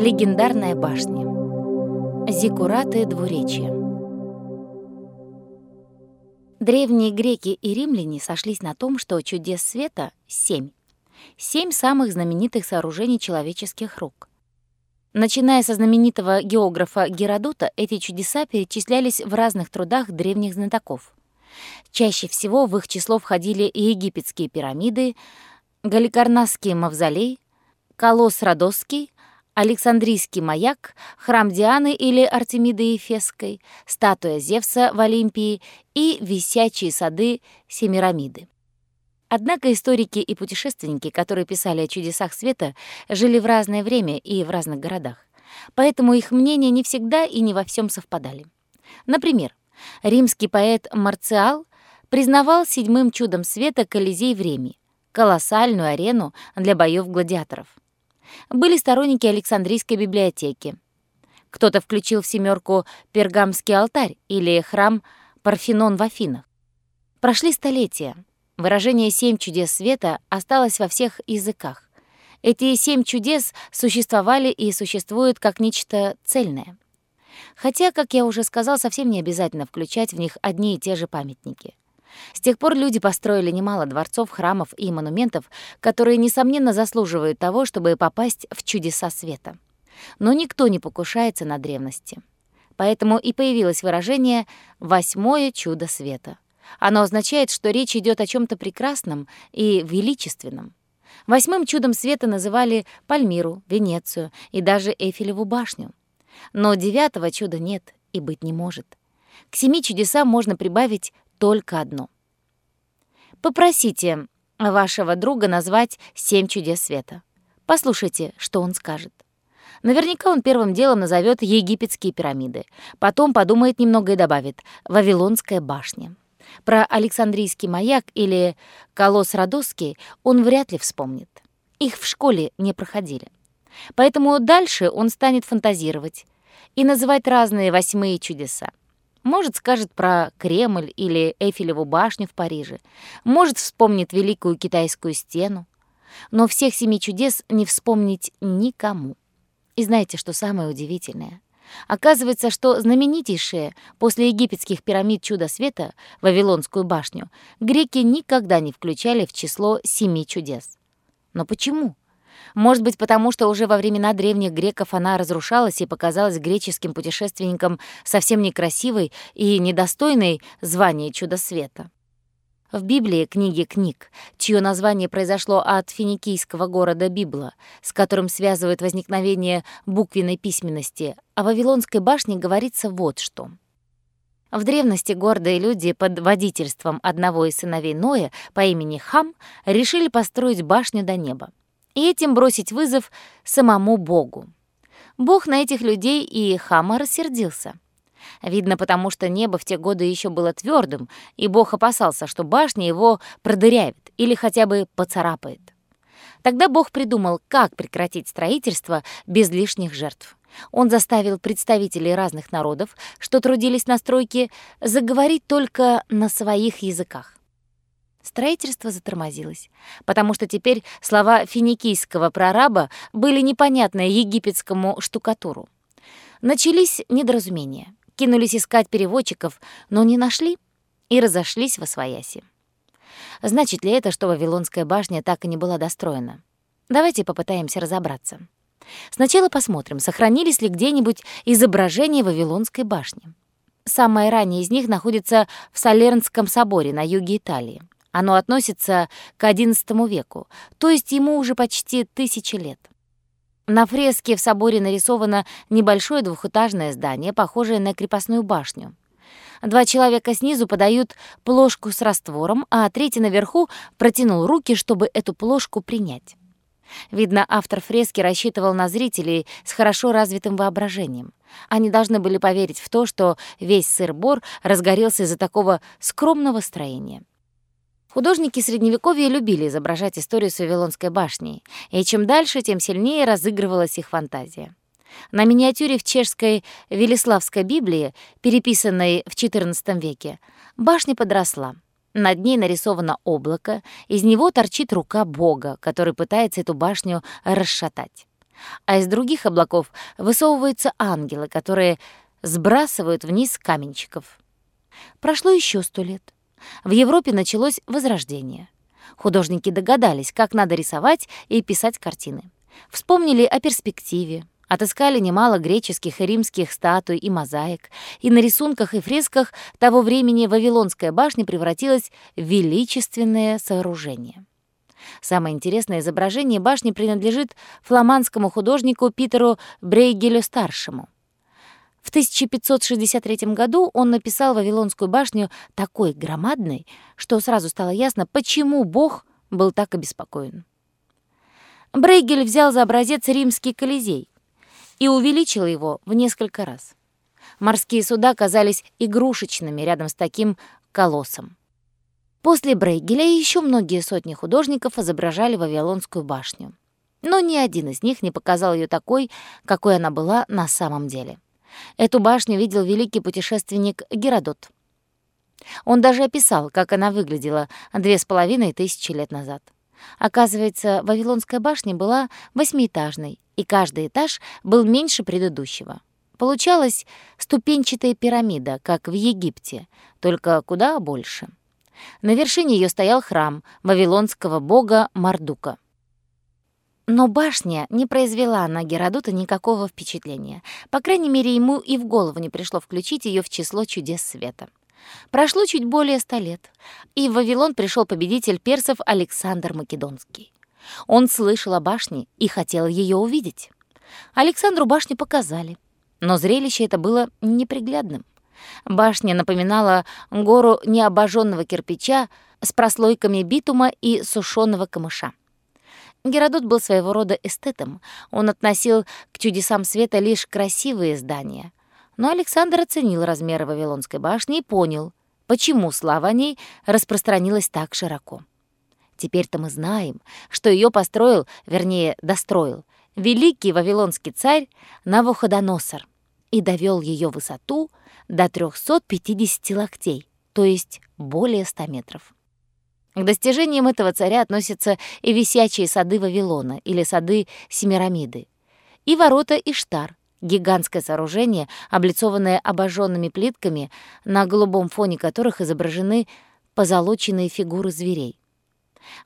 Легендарная башня. Зиккураты двуречья. Древние греки и римляне сошлись на том, что чудес света — семь. Семь самых знаменитых сооружений человеческих рук. Начиная со знаменитого географа Геродота, эти чудеса перечислялись в разных трудах древних знатоков. Чаще всего в их число входили египетские пирамиды, Галикарнасский мавзолей, Колосс Родосский, Александрийский маяк, храм Дианы или Артемиды Ефесской, статуя Зевса в Олимпии и висячие сады Семирамиды. Однако историки и путешественники, которые писали о чудесах света, жили в разное время и в разных городах. Поэтому их мнения не всегда и не во всем совпадали. Например, римский поэт Марциал признавал седьмым чудом света Колизей в Риме, колоссальную арену для боев гладиаторов были сторонники Александрийской библиотеки. Кто-то включил в семерку Пергамский алтарь или храм Парфенон в Афинах. Прошли столетия. Выражение «семь чудес света» осталось во всех языках. Эти семь чудес существовали и существуют как нечто цельное. Хотя, как я уже сказал, совсем не обязательно включать в них одни и те же памятники. С тех пор люди построили немало дворцов, храмов и монументов, которые, несомненно, заслуживают того, чтобы попасть в чудеса света. Но никто не покушается на древности. Поэтому и появилось выражение «восьмое чудо света». Оно означает, что речь идет о чем то прекрасном и величественном. Восьмым чудом света называли Пальмиру, Венецию и даже Эйфелеву башню. Но девятого чуда нет и быть не может. К семи чудесам можно прибавить только одно. Попросите вашего друга назвать семь чудес света. Послушайте, что он скажет. Наверняка он первым делом назовет египетские пирамиды. Потом подумает немного и добавит «Вавилонская башня». Про Александрийский маяк или Колосс Родосский он вряд ли вспомнит. Их в школе не проходили. Поэтому дальше он станет фантазировать и называть разные восьмые чудеса. Может, скажет про Кремль или Эйфелеву башню в Париже. Может, вспомнит Великую Китайскую стену. Но всех семи чудес не вспомнить никому. И знаете, что самое удивительное? Оказывается, что знаменитейшее после египетских пирамид чудо света, Вавилонскую башню, греки никогда не включали в число семи чудес. Но почему? Может быть, потому что уже во времена древних греков она разрушалась и показалась греческим путешественникам совсем некрасивой и недостойной звания чудо света. В Библии, книге книг, чье название произошло от финикийского города Библа, с которым связывают возникновение буквенной письменности, о Вавилонской башне говорится вот что. В древности гордые люди под водительством одного из сыновей Ноя по имени Хам решили построить башню до неба и этим бросить вызов самому Богу. Бог на этих людей и Хама рассердился. Видно, потому что небо в те годы еще было твердым, и Бог опасался, что башня его продырявит или хотя бы поцарапает. Тогда Бог придумал, как прекратить строительство без лишних жертв. Он заставил представителей разных народов, что трудились на стройке, заговорить только на своих языках. Строительство затормозилось, потому что теперь слова финикийского прораба были непонятны египетскому штукатуру. Начались недоразумения. Кинулись искать переводчиков, но не нашли и разошлись во свояси. Значит ли это, что Вавилонская башня так и не была достроена? Давайте попытаемся разобраться. Сначала посмотрим, сохранились ли где-нибудь изображения Вавилонской башни. Самое раннее из них находится в Салернском соборе на юге Италии. Оно относится к XI веку, то есть ему уже почти тысячи лет. На фреске в соборе нарисовано небольшое двухэтажное здание, похожее на крепостную башню. Два человека снизу подают плошку с раствором, а третий наверху протянул руки, чтобы эту плошку принять. Видно, автор фрески рассчитывал на зрителей с хорошо развитым воображением. Они должны были поверить в то, что весь сыр-бор разгорелся из-за такого скромного строения. Художники Средневековья любили изображать историю с Вавилонской башней, и чем дальше, тем сильнее разыгрывалась их фантазия. На миниатюре в чешской Велиславской Библии, переписанной в XIV веке, башня подросла. Над ней нарисовано облако, из него торчит рука Бога, который пытается эту башню расшатать. а из других облаков высовываются ангелы, которые сбрасывают вниз каменщиков. Прошло еще сто лет. В Европе началось Возрождение. Художники догадались, как надо рисовать и писать картины. Вспомнили о перспективе, отыскали немало греческих и римских статуй и мозаик, и на рисунках и фресках того времени Вавилонская башня превратилась в величественное сооружение. Самое интересное изображение башни принадлежит фламандскому художнику Питеру Брейгелю-старшему. В 1563 году он написал Вавилонскую башню такой громадной, что сразу стало ясно, почему Бог был так обеспокоен. Брейгель взял за образец римский Колизей и увеличил его в несколько раз. Морские суда казались игрушечными рядом с таким колоссом. После Брейгеля еще многие сотни художников изображали Вавилонскую башню. Но ни один из них не показал ее такой, какой она была на самом деле. Эту башню видел великий путешественник Геродот. Он даже описал, как она выглядела две с половиной тысячи лет назад. Оказывается, Вавилонская башня была восьмиэтажной, и каждый этаж был меньше предыдущего. Получалась ступенчатая пирамида, как в Египте, только куда больше. На вершине ее стоял храм вавилонского бога Мардука. Но башня не произвела на Геродота никакого впечатления. По крайней мере, ему и в голову не пришло включить ее в число чудес света. Прошло чуть более ста лет, и в Вавилон пришел победитель персов Александр Македонский. Он слышал о башне и хотел ее увидеть. Александру башню показали, но зрелище это было неприглядным. Башня напоминала гору необожженного кирпича с прослойками битума и сушеного камыша. Геродот был своего рода эстетом. Он относил к чудесам света лишь красивые здания. Но Александр оценил размеры Вавилонской башни и понял, почему слава о ней распространилась так широко. Теперь-то мы знаем, что ее построил, вернее, достроил, великий вавилонский царь Навуходоносор и довел ее высоту до 350 локтей, то есть более 100 метров. К достижениям этого царя относятся и висячие сады Вавилона или сады Семирамиды, и ворота Иштар, гигантское сооружение, облицованное обожженными плитками, на голубом фоне которых изображены позолоченные фигуры зверей.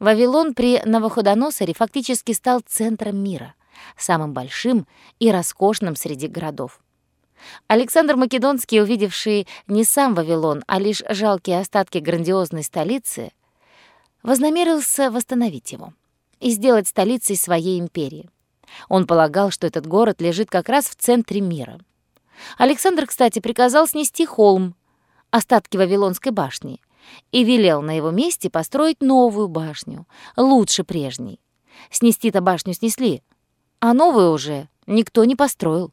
Вавилон при Новоходоносоре фактически стал центром мира, самым большим и роскошным среди городов. Александр Македонский, увидевший не сам Вавилон, а лишь жалкие остатки грандиозной столицы, вознамерился восстановить его и сделать столицей своей империи. Он полагал, что этот город лежит как раз в центре мира. Александр, кстати, приказал снести холм, остатки Вавилонской башни, и велел на его месте построить новую башню, лучше прежней. Снести-то башню снесли, а новую уже никто не построил.